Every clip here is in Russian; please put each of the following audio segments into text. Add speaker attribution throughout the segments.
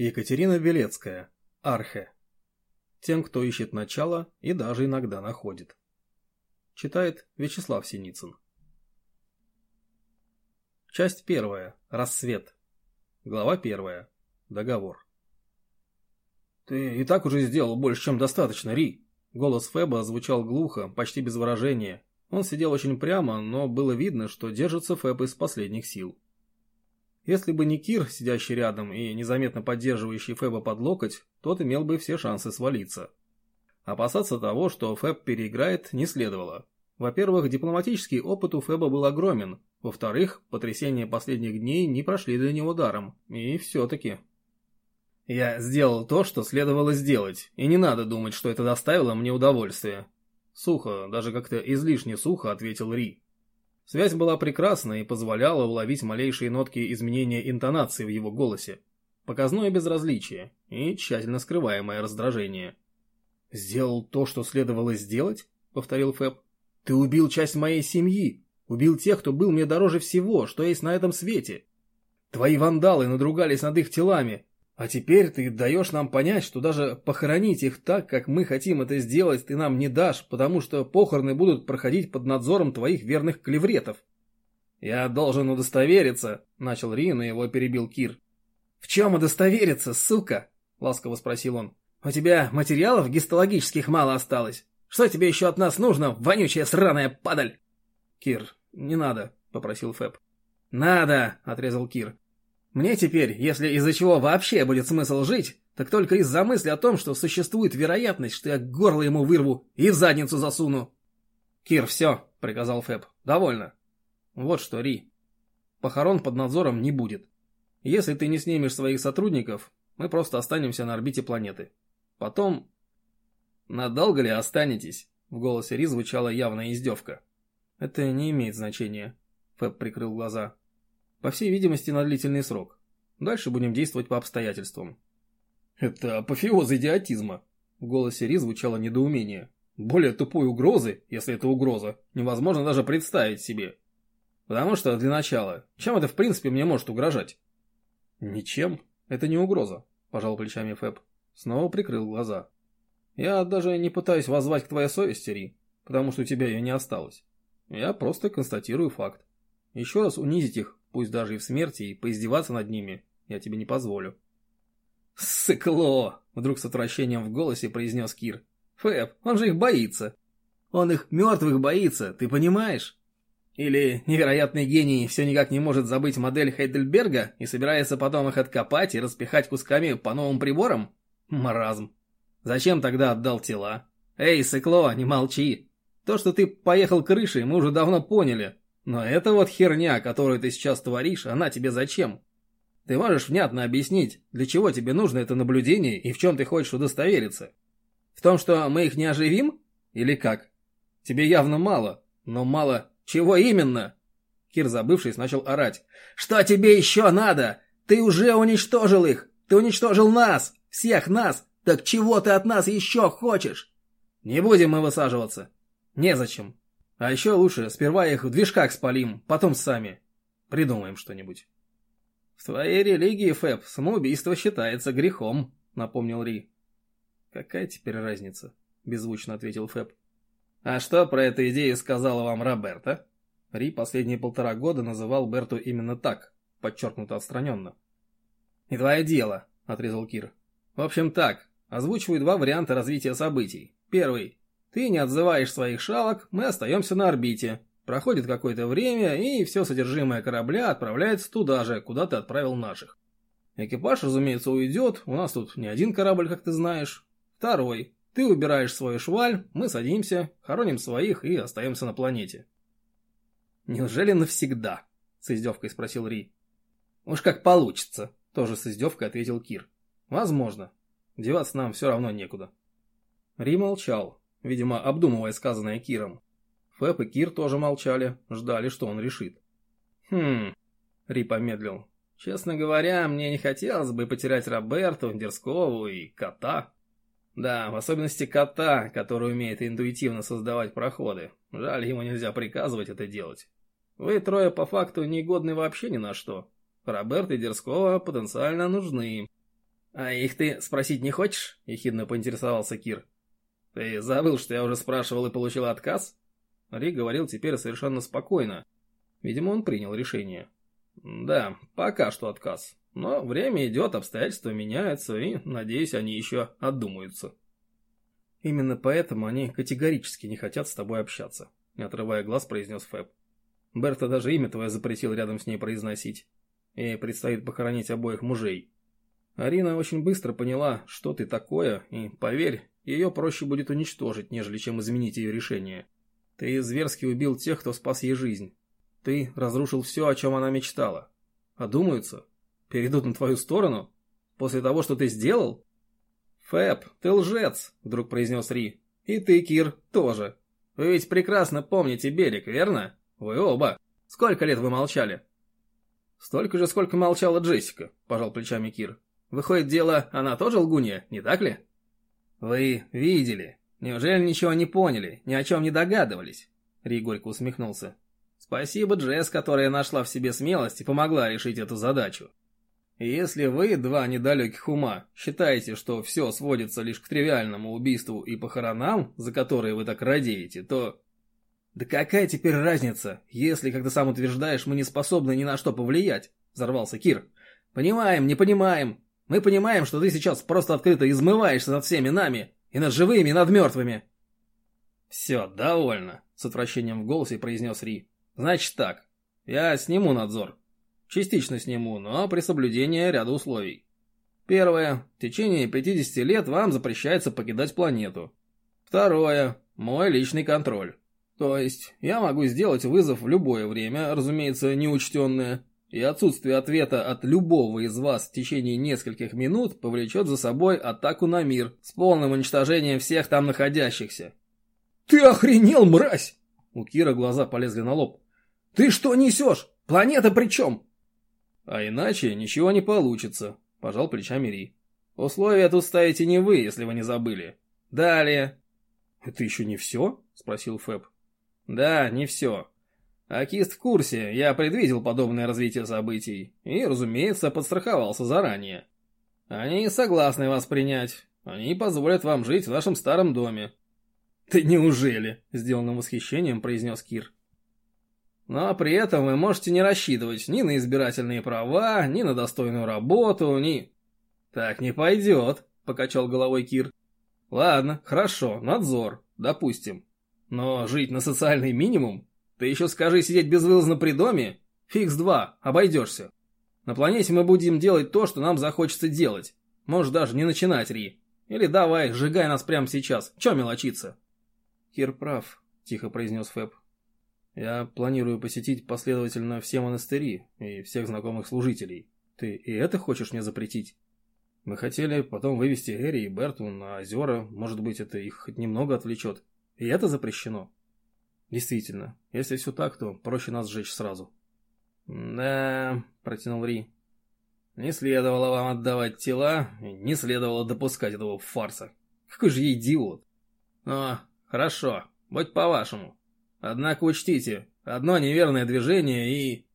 Speaker 1: Екатерина Белецкая. Архе. Тем, кто ищет начало и даже иногда находит. Читает Вячеслав Синицын. Часть первая. Рассвет. Глава первая. Договор. «Ты и так уже сделал больше, чем достаточно, Ри!» Голос Феба звучал глухо, почти без выражения. Он сидел очень прямо, но было видно, что держится Феб из последних сил. Если бы не Кир, сидящий рядом и незаметно поддерживающий Феба под локоть, тот имел бы все шансы свалиться. Опасаться того, что Феб переиграет, не следовало. Во-первых, дипломатический опыт у Феба был огромен. Во-вторых, потрясения последних дней не прошли для него даром. И все-таки. Я сделал то, что следовало сделать, и не надо думать, что это доставило мне удовольствие. Сухо, даже как-то излишне сухо, ответил Ри. Связь была прекрасна и позволяла уловить малейшие нотки изменения интонации в его голосе. Показное безразличие и тщательно скрываемое раздражение. «Сделал то, что следовало сделать?» — повторил Фэб. «Ты убил часть моей семьи, убил тех, кто был мне дороже всего, что есть на этом свете. Твои вандалы надругались над их телами, а теперь ты даешь нам понять, что даже похоронить их так, как мы хотим это сделать, ты нам не дашь, потому что похороны будут проходить под надзором твоих верных клевретов. Я должен удостовериться, начал Рин, и его перебил Кир. В чем удостовериться, сука? Ласково спросил он. У тебя материалов гистологических мало осталось. Что тебе еще от нас нужно, вонючая сраная падаль? Кир, не надо, попросил Фэб. Надо, отрезал Кир. Мне теперь, если из-за чего вообще будет смысл жить, так только из-за мысли о том, что существует вероятность, что я горло ему вырву и в задницу засуну. «Кир, все», — приказал Фэб. «Довольно». «Вот что, Ри. Похорон под надзором не будет. Если ты не снимешь своих сотрудников, мы просто останемся на орбите планеты. Потом...» «Надолго ли останетесь?» В голосе Ри звучала явная издевка. «Это не имеет значения», — Фэб прикрыл глаза. По всей видимости, на длительный срок. Дальше будем действовать по обстоятельствам. Это апофеоз идиотизма. В голосе Ри звучало недоумение. Более тупой угрозы, если это угроза, невозможно даже представить себе. Потому что, для начала, чем это в принципе мне может угрожать? Ничем. Это не угроза, пожал плечами Фэб. Снова прикрыл глаза. Я даже не пытаюсь воззвать к твоей совести, Ри, потому что у тебя ее не осталось. Я просто констатирую факт. Еще раз унизить их пусть даже и в смерти, и поиздеваться над ними я тебе не позволю. «Сыкло!» — вдруг с отвращением в голосе произнес Кир. «Фэб, он же их боится. Он их мертвых боится, ты понимаешь? Или невероятный гений все никак не может забыть модель Хейдельберга и собирается потом их откопать и распихать кусками по новым приборам? Маразм. Зачем тогда отдал тела? Эй, Сыкло, не молчи. То, что ты поехал крышей, мы уже давно поняли. Но эта вот херня, которую ты сейчас творишь, она тебе зачем? Ты можешь внятно объяснить, для чего тебе нужно это наблюдение и в чем ты хочешь удостовериться? В том, что мы их не оживим? Или как? Тебе явно мало, но мало чего именно? Кир, забывшись, начал орать. Что тебе еще надо? Ты уже уничтожил их! Ты уничтожил нас! Всех нас! Так чего ты от нас еще хочешь? Не будем мы высаживаться. Незачем. А еще лучше, сперва их в движках спалим, потом сами. Придумаем что-нибудь. В твоей религии, Фэб, самоубийство считается грехом, напомнил Ри. Какая теперь разница? Беззвучно ответил Фэб. А что про эту идею сказала вам Роберта? Ри последние полтора года называл Берту именно так, подчеркнуто отстраненно. «Не твое дело», — отрезал Кир. «В общем так, озвучиваю два варианта развития событий. Первый. Ты не отзываешь своих шалок, мы остаемся на орбите. Проходит какое-то время, и все содержимое корабля отправляется туда же, куда ты отправил наших. Экипаж, разумеется, уйдет, у нас тут не один корабль, как ты знаешь. Второй. Ты убираешь свою шваль, мы садимся, хороним своих и остаемся на планете. «Неужели навсегда?» — с издевкой спросил Ри. «Уж как получится», — тоже с издевкой ответил Кир. «Возможно. Деваться нам все равно некуда». Ри молчал, видимо, обдумывая сказанное Киром. Фэб и Кир тоже молчали, ждали, что он решит. «Хм...» — Ри помедлил. «Честно говоря, мне не хотелось бы потерять Роберту, Дерскову и кота. Да, в особенности кота, который умеет интуитивно создавать проходы. Жаль, ему нельзя приказывать это делать. Вы трое по факту негодны вообще ни на что. Роберт и Дерскова потенциально нужны. «А их ты спросить не хочешь?» — ехидно поинтересовался Кир. «Ты забыл, что я уже спрашивал и получил отказ?» Ри говорил теперь совершенно спокойно. Видимо, он принял решение. «Да, пока что отказ. Но время идет, обстоятельства меняются, и, надеюсь, они еще отдумаются». «Именно поэтому они категорически не хотят с тобой общаться», — не отрывая глаз, произнес Фэб. «Берта даже имя твое запретил рядом с ней произносить. И предстоит похоронить обоих мужей. Арина очень быстро поняла, что ты такое, и, поверь, ее проще будет уничтожить, нежели чем изменить ее решение. Ты зверски убил тех, кто спас ей жизнь. Ты разрушил все, о чем она мечтала. Одумаются? Перейдут на твою сторону? После того, что ты сделал? «Фэб, ты лжец», — вдруг произнес Ри. «И ты, Кир, тоже. Вы ведь прекрасно помните берег, верно? Вы оба. Сколько лет вы молчали?» «Столько же, сколько молчала Джессика», — пожал плечами Кир. «Выходит, дело, она тоже лгунья, не так ли?» «Вы видели. Неужели ничего не поняли, ни о чем не догадывались?» Ри горько усмехнулся. «Спасибо Джесс, которая нашла в себе смелость и помогла решить эту задачу. Если вы, два недалеких ума, считаете, что все сводится лишь к тривиальному убийству и похоронам, за которые вы так радеете, то... Да какая теперь разница, если, ты сам утверждаешь, мы не способны ни на что повлиять? Взорвался Кир. Понимаем, не понимаем. Мы понимаем, что ты сейчас просто открыто измываешься над всеми нами, и над живыми, и над мертвыми. Все, довольно, с отвращением в голосе произнес Ри. Значит так, я сниму надзор, Частично сниму, но при соблюдении ряда условий. Первое. В течение 50 лет вам запрещается покидать планету. Второе. Мой личный контроль. То есть, я могу сделать вызов в любое время, разумеется, неучтенное, и отсутствие ответа от любого из вас в течение нескольких минут повлечет за собой атаку на мир с полным уничтожением всех там находящихся. «Ты охренел, мразь!» У Кира глаза полезли на лоб. «Ты что несешь? Планета при чем?» А иначе ничего не получится, пожал плечами Ри. Условия тут ставите не вы, если вы не забыли. Далее. Это еще не все? Спросил Фэб. Да, не все. Акист в курсе, я предвидел подобное развитие событий и, разумеется, подстраховался заранее. Они согласны вас принять. Они позволят вам жить в нашем старом доме. Ты неужели? Сделанным восхищением произнес Кир. Но при этом вы можете не рассчитывать ни на избирательные права, ни на достойную работу, ни... Так не пойдет, покачал головой Кир. Ладно, хорошо, надзор, допустим. Но жить на социальный минимум? Ты еще скажи сидеть безвылазно при доме? Фикс два, обойдешься. На планете мы будем делать то, что нам захочется делать. Можешь даже не начинать, Ри. Или давай, сжигай нас прямо сейчас. Че мелочиться? Кир прав, тихо произнес Фэб. Я планирую посетить последовательно все монастыри и всех знакомых служителей. Ты и это хочешь мне запретить? Мы хотели потом вывести Эри и Берту на озера, может быть, это их хоть немного отвлечет. И это запрещено? Действительно, если все так, то проще нас сжечь сразу. Да, протянул Ри. Не следовало вам отдавать тела, не следовало допускать этого фарса. Какой же я идиот. Ну, хорошо, будь по-вашему. Однако учтите, одно неверное движение и...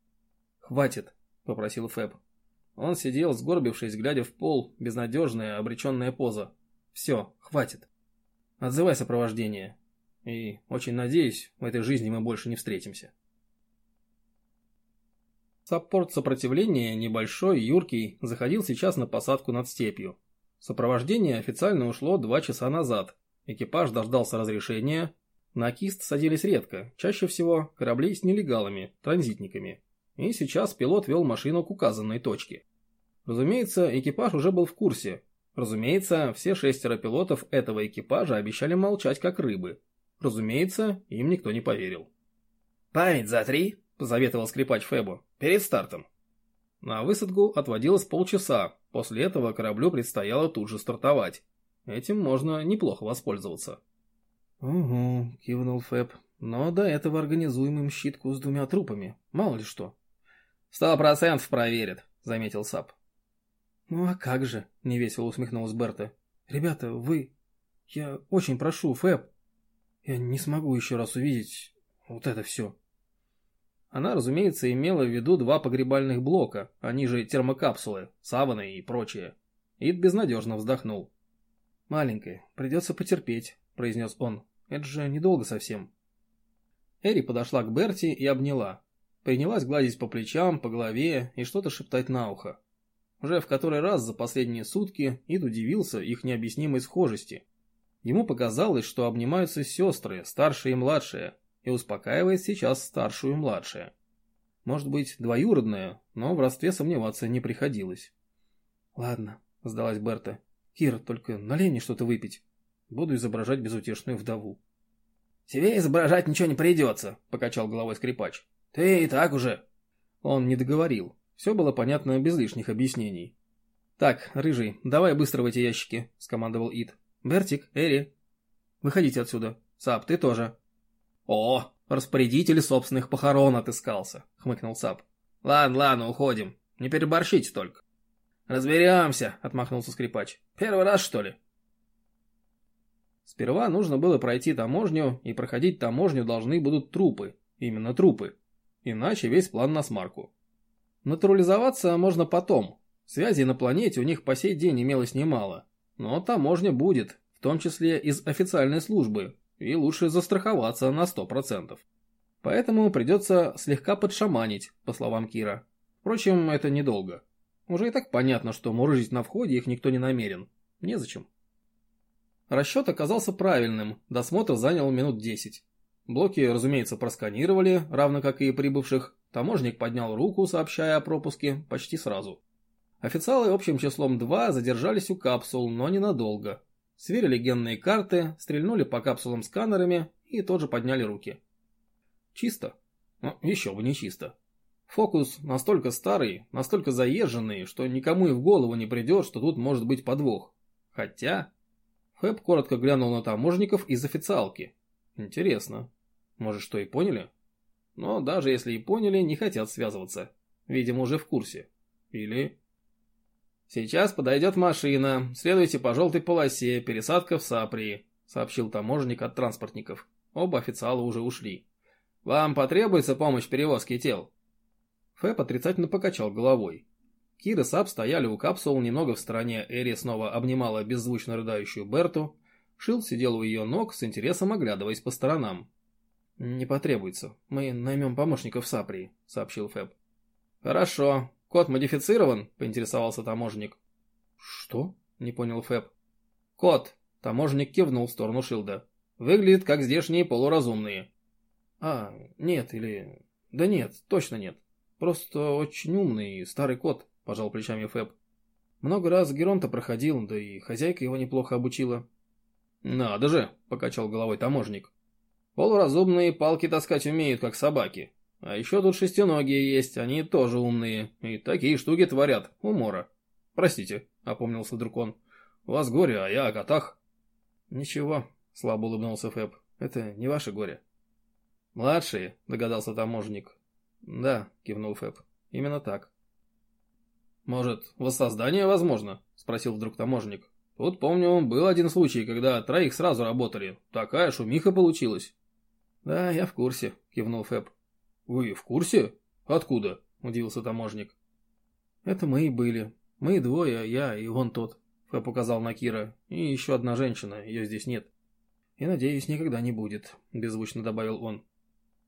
Speaker 1: «Хватит», — попросил Фэб. Он сидел, сгорбившись, глядя в пол, безнадежная, обреченная поза. «Все, хватит. Отзывай сопровождение. И, очень надеюсь, в этой жизни мы больше не встретимся». Саппорт сопротивления, небольшой, юркий, заходил сейчас на посадку над степью. Сопровождение официально ушло два часа назад. Экипаж дождался разрешения, на Кист садились редко, чаще всего корабли с нелегалами, транзитниками. И сейчас пилот вел машину к указанной точке. Разумеется, экипаж уже был в курсе. Разумеется, все шестеро пилотов этого экипажа обещали молчать как рыбы. Разумеется, им никто не поверил. «Память за три», — позаветовал скрипач Фебу, — «перед стартом». На высадку отводилось полчаса, после этого кораблю предстояло тут же стартовать. Этим можно неплохо воспользоваться. «Угу», — кивнул Фэб. «Но до этого организуем им щитку с двумя трупами. Мало ли что». «Сто процентов проверят», — заметил Сап. «Ну а как же?» — невесело усмехнулась Берта. «Ребята, вы... Я очень прошу, Фэб. Я не смогу еще раз увидеть вот это все». Она, разумеется, имела в виду два погребальных блока, они же термокапсулы, саваны и прочее. Ид безнадежно вздохнул. «Маленькая, придется потерпеть», — произнес он. «Это же недолго совсем». Эри подошла к Берти и обняла. Принялась гладить по плечам, по голове и что-то шептать на ухо. Уже в который раз за последние сутки Ид удивился их необъяснимой схожести. Ему показалось, что обнимаются сестры, старшая и младшая, и успокаивает сейчас старшую и младшая. Может быть, двоюродная, но в родстве сомневаться не приходилось. «Ладно», — сдалась Берта. «Кир, только налей мне что-то выпить. Буду изображать безутешную вдову».
Speaker 2: «Тебе изображать ничего не придется», — покачал головой скрипач. «Ты и так уже».
Speaker 1: Он не договорил. Все было понятно без лишних объяснений. «Так, рыжий, давай быстро в эти ящики», — скомандовал Ид. «Бертик, Эри, выходите отсюда. Сап, ты тоже».
Speaker 2: «О, распорядитель собственных похорон отыскался», — хмыкнул Сап. «Ладно, ладно, уходим. Не переборщите только». «Разберемся», — отмахнулся скрипач. «Первый раз, что ли?»
Speaker 1: Сперва нужно было пройти таможню, и проходить таможню должны будут трупы. Именно трупы. Иначе весь план на смарку. Натурализоваться можно потом. Связи на планете у них по сей день имелось немало. Но таможня будет, в том числе из официальной службы, и лучше застраховаться на 100%. Поэтому придется слегка подшаманить, по словам Кира. Впрочем, это недолго. Уже и так понятно, что мурыжить на входе их никто не намерен. Незачем. Расчет оказался правильным, досмотр занял минут 10. Блоки, разумеется, просканировали, равно как и прибывших. Таможник поднял руку, сообщая о пропуске, почти сразу. Официалы общим числом 2 задержались у капсул, но ненадолго. Сверили генные карты, стрельнули по капсулам сканерами и тоже подняли руки. Чисто? Ну, еще бы не чисто. Фокус настолько старый, настолько заезженный, что никому и в голову не придет, что тут может быть подвох. Хотя... Фэб коротко глянул на таможников из официалки. Интересно. Может, что и поняли? Но даже если и поняли, не хотят связываться. Видимо, уже в курсе. Или... «Сейчас подойдет машина. Следуйте по желтой полосе. Пересадка в Саприи», — сообщил таможенник от транспортников. Оба официала уже ушли. «Вам потребуется помощь в перевозке тел?» Фэб отрицательно покачал головой. Кир и Сап стояли у капсул немного в стороне, Эри снова обнимала беззвучно рыдающую Берту. Шил сидел у ее ног, с интересом оглядываясь по сторонам. «Не потребуется. Мы наймем помощников Саприи», — сообщил Фэб. «Хорошо. Код модифицирован?» — поинтересовался таможенник. «Что?» — не понял Фэб. «Код». Таможенник кивнул в сторону Шилда. «Выглядит, как здешние полуразумные». «А, нет, или...» «Да нет, точно нет. Просто очень умный старый кот, пожал плечами Фэб. Много раз Геронта проходил, да и хозяйка его неплохо обучила. Надо же, покачал головой таможник. Полуразумные палки таскать умеют, как собаки. А еще тут шестиногие есть, они тоже умные. И такие штуки творят, умора. Простите, опомнился вдруг он. У вас горе, а я о котах. Ничего, слабо улыбнулся Фэб. Это не ваше горе. Младшие, догадался таможник. «Да», — кивнул Фэб. «Именно так». «Может, воссоздание возможно?» — спросил вдруг таможник. «Тут, помню, был один случай, когда троих сразу работали. Такая шумиха получилась». «Да, я в курсе», — кивнул Фэб. «Вы в курсе? Откуда?» — удивился таможник. «Это мы и были. Мы двое, я и вон тот», — Фэб указал на Кира. «И еще одна женщина, ее здесь нет». «И, надеюсь, никогда не будет», — беззвучно добавил он.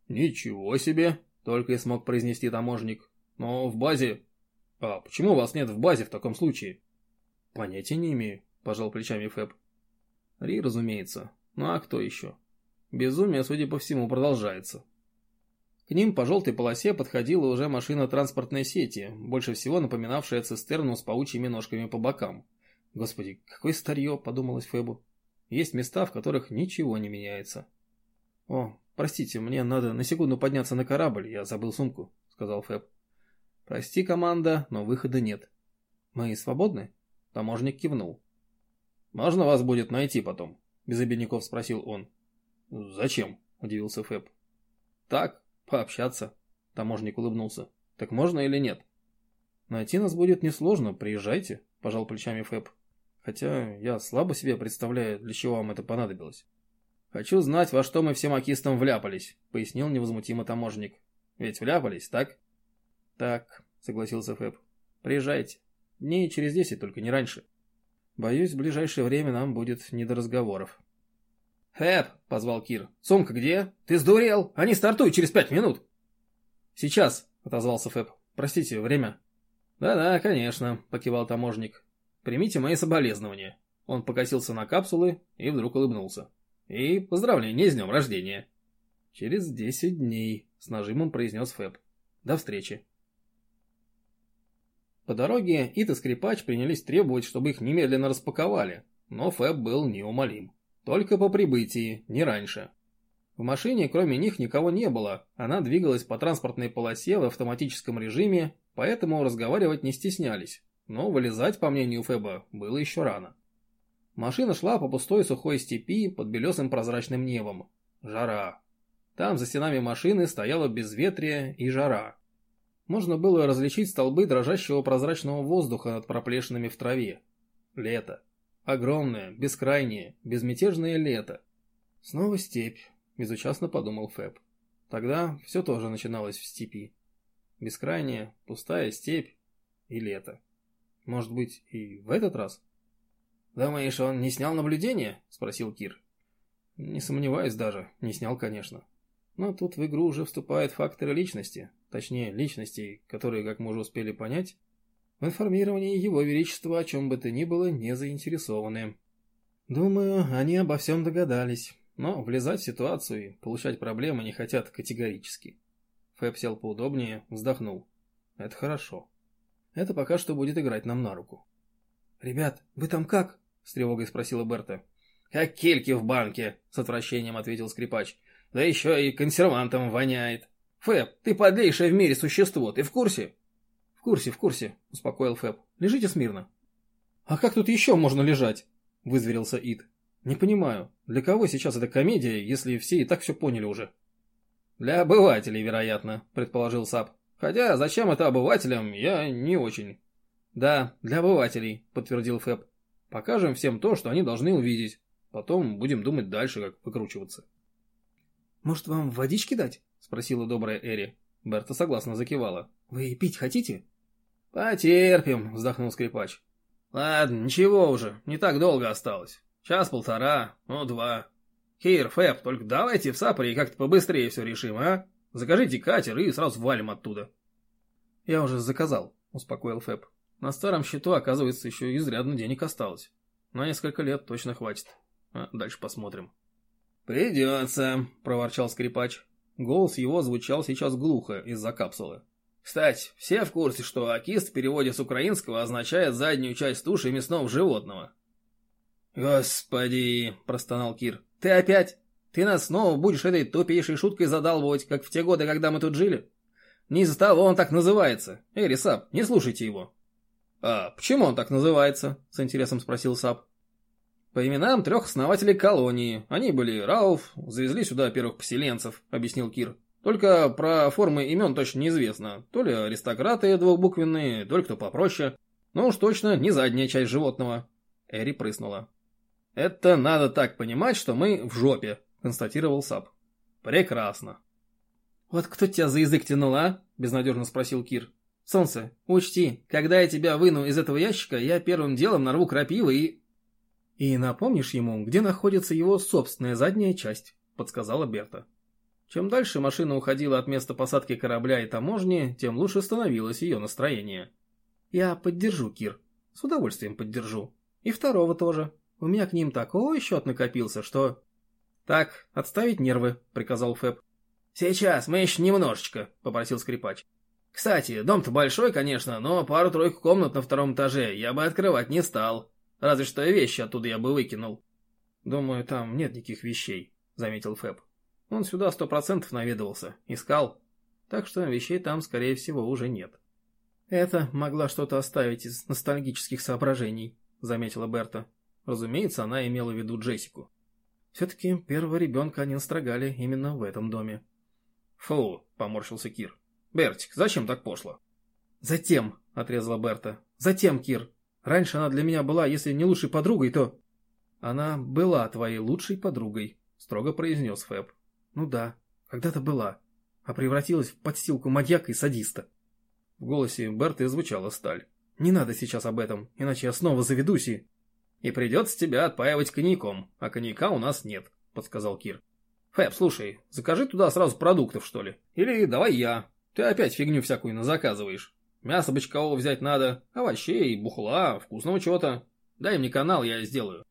Speaker 1: «Ничего себе!» Только и смог произнести таможник. Но в базе... А почему вас нет в базе в таком случае? Понятия не имею, пожал плечами Фэб. Ри, разумеется. Ну а кто еще? Безумие, судя по всему, продолжается. К ним по желтой полосе подходила уже машина транспортной сети, больше всего напоминавшая цистерну с паучьими ножками по бокам. Господи, какое старье, подумалось Фэбу. Есть места, в которых ничего не меняется. О, «Простите, мне надо на секунду подняться на корабль, я забыл сумку», — сказал Фэб. «Прости, команда, но выхода нет». «Мы свободны?» Таможник кивнул. «Можно вас будет найти потом?» — без обидников спросил он. «Зачем?» — удивился Фэб. «Так, пообщаться», — таможник улыбнулся. «Так можно или нет?» «Найти нас будет несложно, приезжайте», — пожал плечами Фэб. «Хотя я слабо себе представляю, для чего вам это понадобилось». «Хочу знать, во что мы всем окистам вляпались», — пояснил невозмутимо таможник. «Ведь вляпались, так?» «Так», — согласился Фэб. «Приезжайте. Дней через десять, только не раньше».
Speaker 2: Боюсь, в ближайшее время нам будет не до разговоров.
Speaker 1: «Хэп!» — позвал Кир. «Сумка где? Ты сдурел? Они стартуют через пять минут!»
Speaker 2: «Сейчас!» — отозвался Фэб. «Простите, время».
Speaker 1: «Да-да, конечно», — покивал таможник. «Примите мои соболезнования». Он покосился на капсулы и вдруг улыбнулся. «И поздравления с днем рождения!»
Speaker 2: «Через десять дней», — с нажимом произнес Фэб. «До встречи». По дороге Ит и Скрипач принялись требовать, чтобы их немедленно распаковали, но Фэб был неумолим. Только по прибытии, не раньше. В машине кроме них никого не было, она двигалась по транспортной полосе в автоматическом режиме, поэтому разговаривать не стеснялись, но вылезать, по мнению Фэба, было еще рано. Машина шла по пустой сухой степи под белесым прозрачным небом. Жара. Там за стенами машины стояло безветрие и жара. Можно было различить столбы дрожащего прозрачного воздуха над проплешинами в траве. Лето. Огромное, бескрайнее, безмятежное лето. Снова степь, безучастно подумал Фэб. Тогда все тоже начиналось в степи. Бескрайняя, пустая степь и лето. Может быть, и в этот раз?
Speaker 1: «Думаешь, он не снял наблюдение?» – спросил Кир.
Speaker 2: «Не сомневаюсь даже. Не снял, конечно. Но тут в игру уже вступают факторы личности, точнее, личностей, которые, как мы уже успели понять, в информировании Его Величества о чем бы то ни было не заинтересованы. Думаю, они обо всем догадались, но влезать в ситуацию и получать проблемы не хотят категорически. Фэб сел поудобнее, вздохнул. Это хорошо. Это пока что будет играть нам на руку. «Ребят, вы там как?» — с тревогой спросила Берта.
Speaker 1: «Как кельки в банке», — с отвращением ответил скрипач. «Да еще и консервантом воняет». «Фэб, ты подлейшее в мире существо, ты в курсе?»
Speaker 2: «В курсе, в курсе», — успокоил Фэб. «Лежите смирно». «А как тут еще можно лежать?» — вызверился Ид. «Не понимаю, для кого сейчас эта комедия, если все и так все поняли уже?»
Speaker 1: «Для обывателей, вероятно», — предположил Сап. «Хотя зачем это обывателям, я не очень».
Speaker 2: «Да, для обывателей», — подтвердил Фэб. «Покажем всем то, что они должны увидеть. Потом будем думать дальше, как выкручиваться». «Может, вам водички дать?» спросила добрая Эри. Берта согласно закивала. «Вы пить хотите?»
Speaker 1: «Потерпим», — вздохнул скрипач. «Ладно, ничего уже, не так долго осталось. Час-полтора, ну два. Хир, Фэб, только давайте в Сапоре как-то побыстрее все решим, а? Закажите катер и сразу валим оттуда».
Speaker 2: «Я уже заказал», — успокоил Фэб. «На старом счету, оказывается, еще изрядно денег осталось. На несколько лет точно хватит. А дальше посмотрим».
Speaker 1: «Придется», — проворчал скрипач. Голос его звучал сейчас глухо из-за капсулы. Кстати, все в курсе, что акист в переводе с украинского означает заднюю часть туши мясного животного. «Господи!» – простонал Кир. «Ты опять? Ты нас снова будешь этой тупейшей шуткой задалбывать, как в те годы, когда мы тут жили? Не из-за того он так называется. Эй, Сап, не слушайте его». «А почему он так называется?» – с интересом спросил Сап. По именам трех основателей колонии. Они были Рауф, завезли сюда первых поселенцев, объяснил Кир. Только про формы имен точно неизвестно. То ли аристократы двухбуквенные, то ли кто попроще. Но уж точно не задняя часть животного. Эри прыснула. «Это надо так понимать, что мы в жопе», — констатировал Сап. «Прекрасно».
Speaker 2: «Вот кто тебя за язык тянул, а?» — безнадежно спросил Кир. «Солнце, учти, когда я тебя выну из этого ящика, я первым делом нарву крапивы и...» «И напомнишь ему, где находится его собственная задняя часть», — подсказала Берта. Чем дальше машина уходила от места посадки корабля и таможни, тем лучше становилось ее настроение. «Я поддержу, Кир. С удовольствием поддержу. И второго тоже. У меня к ним такой счет накопился, что...» «Так, отставить нервы», — приказал Фэб.
Speaker 1: «Сейчас, мы еще немножечко», — попросил скрипач. «Кстати, дом-то большой, конечно, но пару-тройку комнат на втором этаже я бы открывать не стал. Разве что вещи оттуда я бы выкинул.
Speaker 2: Думаю, там нет никаких вещей, заметил Фэб. Он сюда сто процентов наведывался, искал. Так что вещей там, скорее всего, уже нет. Это могла что-то оставить из ностальгических соображений, заметила Берта. Разумеется, она имела в виду Джессику. Все-таки первого ребенка они настрогали именно в этом доме.
Speaker 1: Фу, поморщился Кир. Бертик, зачем так пошло?
Speaker 2: Затем, отрезала Берта. Затем, Кир, Раньше она для меня была, если не лучшей подругой, то...» «Она была твоей лучшей подругой», — строго произнес Фэб. «Ну да, когда-то была, а превратилась в подстилку маньяка и садиста». В голосе Берты звучала сталь. «Не надо сейчас об этом, иначе я снова заведусь и...»
Speaker 1: И придется тебя отпаивать коньяком, а коньяка у нас нет, подсказал Кир. Фэб, слушай, закажи туда сразу продуктов, что ли. Или давай я. Ты опять фигню всякую заказываешь. Мясо бычкового взять надо, овощей, бухла, вкусного чего-то. Дай мне канал, я сделаю.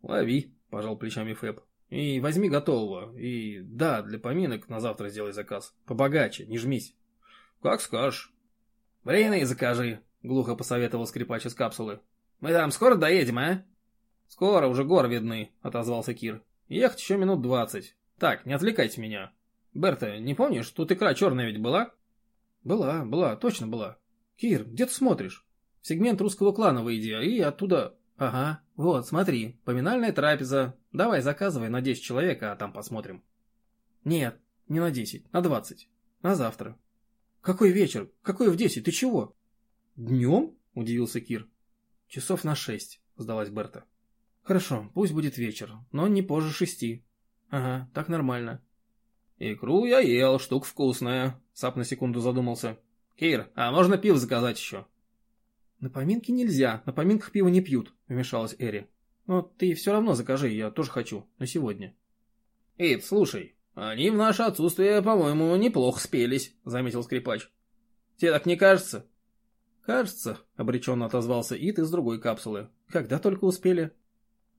Speaker 1: Лови, пожал плечами Фэб. И возьми готового. И да, для поминок на завтра сделай заказ. Побогаче, не жмись. Как скажешь. Блины закажи, глухо посоветовал скрипач из капсулы. Мы там скоро доедем, а? Скоро, уже гор видны, отозвался Кир. Ехать еще минут двадцать. Так, не отвлекайте меня. Берта, не помнишь, тут икра черная ведь была? Была, была, точно была. Кир, где ты смотришь? В сегмент русского клана выйди, и оттуда... Ага, вот, смотри, поминальная трапеза. Давай, заказывай на 10 человек, а там посмотрим. Нет, не на 10, на 20. На завтра. Какой вечер? Какой в 10? Ты чего? Днем? Удивился Кир. Часов на 6, сдалась Берта. Хорошо, пусть будет вечер, но не позже шести. Ага, так нормально. Икру я ел, штука вкусная. Сап на секунду задумался. Кир, а можно пиво заказать еще? На поминки нельзя, на поминках пиво не пьют, вмешалась Эри. Но ты все равно закажи, я тоже хочу, на сегодня. Ид, слушай, они в наше отсутствие, по-моему, неплохо спелись, заметил скрипач. Тебе так не кажется? Кажется, обреченно отозвался Ид из другой капсулы. Когда только успели?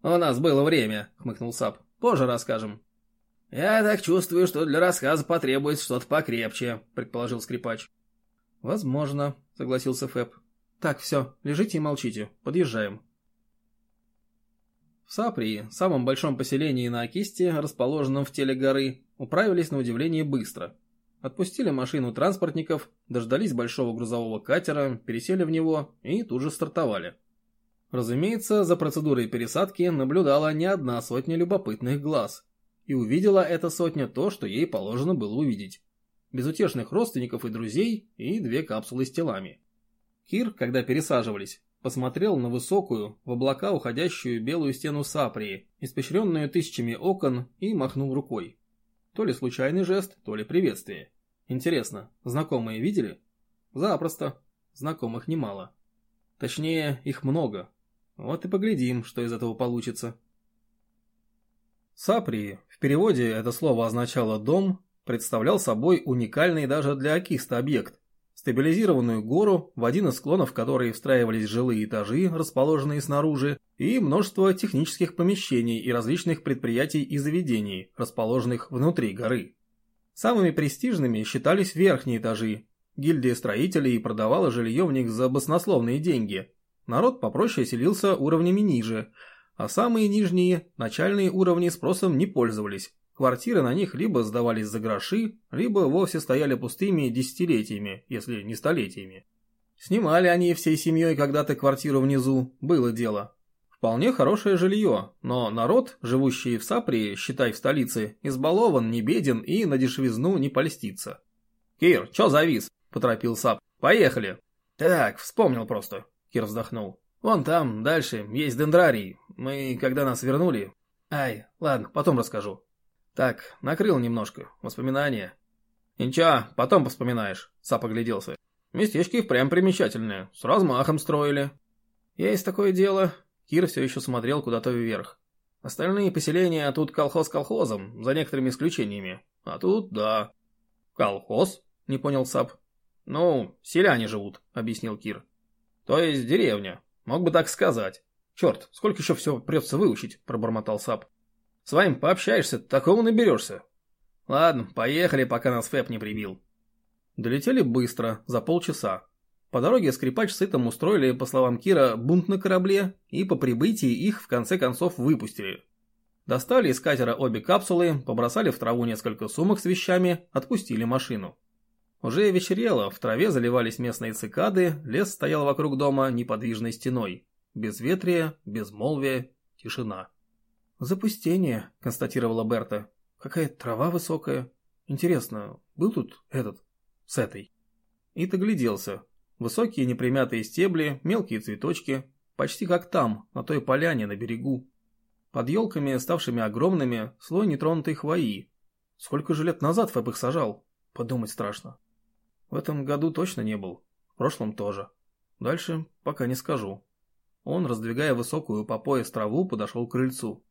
Speaker 1: У нас было время, хмыкнул Сап. Позже расскажем. Я так чувствую, что для рассказа потребуется что-то покрепче, предположил скрипач. Возможно, согласился Фэб. Так, все, лежите и молчите, подъезжаем. В Саприи, самом большом поселении на Акисте, расположенном в теле горы, управились на удивление быстро. Отпустили машину транспортников, дождались большого грузового катера, пересели в него и тут же стартовали. Разумеется, за процедурой пересадки наблюдала не одна сотня любопытных глаз. И увидела эта сотня то, что ей положено было увидеть. Безутешных родственников и друзей и две капсулы с телами. Кир, когда пересаживались, посмотрел на высокую, в облака уходящую белую стену Саприи, испещренную тысячами окон, и махнул рукой. То ли случайный жест, то ли приветствие. Интересно, знакомые видели? Запросто. Знакомых немало. Точнее, их много, вот и поглядим, что из этого получится. Сапри, в переводе это слово означало «дом», представлял собой уникальный даже для Акиста объект. Стабилизированную гору, в один из склонов которой встраивались жилые этажи, расположенные снаружи, и множество технических помещений и различных предприятий и заведений, расположенных внутри горы. Самыми престижными считались верхние этажи. Гильдия строителей продавала жилье в них за баснословные деньги, Народ попроще селился уровнями ниже, а самые нижние, начальные уровни спросом не пользовались. Квартиры на них либо сдавались за гроши, либо вовсе стояли пустыми десятилетиями, если не столетиями. Снимали они всей семьей когда-то квартиру внизу, было дело. Вполне хорошее жилье, но народ, живущий в Саприи, считай в столице, избалован, не беден и на дешевизну не польстится. «Кир, чё завис?» – поторопил Сап. «Поехали!» «Так, вспомнил просто. Кир вздохнул. «Вон там, дальше, есть дендрарий. Мы, когда нас вернули...» «Ай, ладно, потом расскажу». «Так, накрыл немножко. Воспоминания». «Ничего, потом вспоминаешь», — Сап огляделся. «Местечки впрямь примечательные. С размахом строили». «Есть такое дело». Кир все еще смотрел куда-то вверх. «Остальные поселения тут колхоз колхозом, за некоторыми исключениями. А тут, да». «Колхоз?» — не понял Сап. «Ну, селяне живут», — объяснил Кир. То есть деревня. Мог бы так сказать. Черт, сколько еще всего придется выучить, пробормотал Сап. С вами пообщаешься, такого наберешься. Ладно, поехали, пока нас Фэп не прибил. Долетели быстро, за полчаса. По дороге скрипач с Итом устроили, по словам Кира, бунт на корабле, и по прибытии их в конце концов выпустили. Достали из катера обе капсулы, побросали в траву несколько сумок с вещами, отпустили машину. Уже вечерело, в траве заливались местные цикады, лес стоял вокруг дома неподвижной стеной. Безветрие, безмолвие, тишина. «Запустение», — констатировала Берта. «Какая трава высокая. Интересно, был тут этот, с этой?» Ит огляделся. Высокие непримятые стебли, мелкие цветочки, почти как там, на той поляне на берегу. Под елками, ставшими огромными, слой нетронутой хвои. Сколько же лет назад Фэб их сажал? Подумать страшно. В этом году точно не был. В прошлом тоже. Дальше пока не скажу. Он, раздвигая высокую по пояс траву, подошел к крыльцу.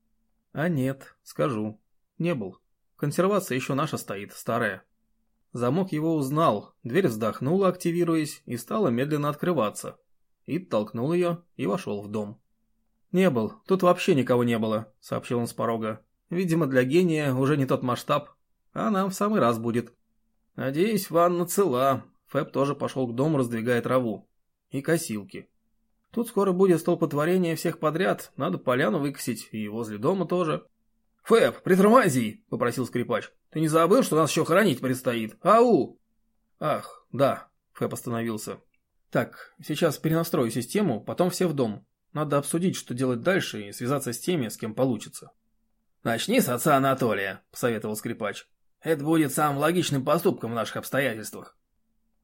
Speaker 1: А нет, скажу. Не был. Консервация еще наша стоит, старая. Замок его узнал, дверь вздохнула, активируясь, и стала медленно открываться. Ид толкнул ее и вошел в дом. «Не был, тут вообще никого не было», — сообщил он с порога. «Видимо, для гения уже не тот масштаб, а нам в самый раз будет». «Надеюсь, ванна цела». Фэб тоже пошел к дому, раздвигая траву. «И косилки. Тут скоро будет столпотворение всех подряд, надо поляну выкосить, и возле дома тоже». «Фэб, притормози!» — попросил скрипач. «Ты не забыл, что нас еще хоронить предстоит? Ау!» «Ах, да», — Фэб остановился. «Так, сейчас перенастрою систему, потом все в дом. Надо обсудить, что делать дальше, и связаться с теми, с кем получится».
Speaker 2: «Начни с отца Анатолия», — посоветовал скрипач. «Это будет самым логичным поступком в наших обстоятельствах».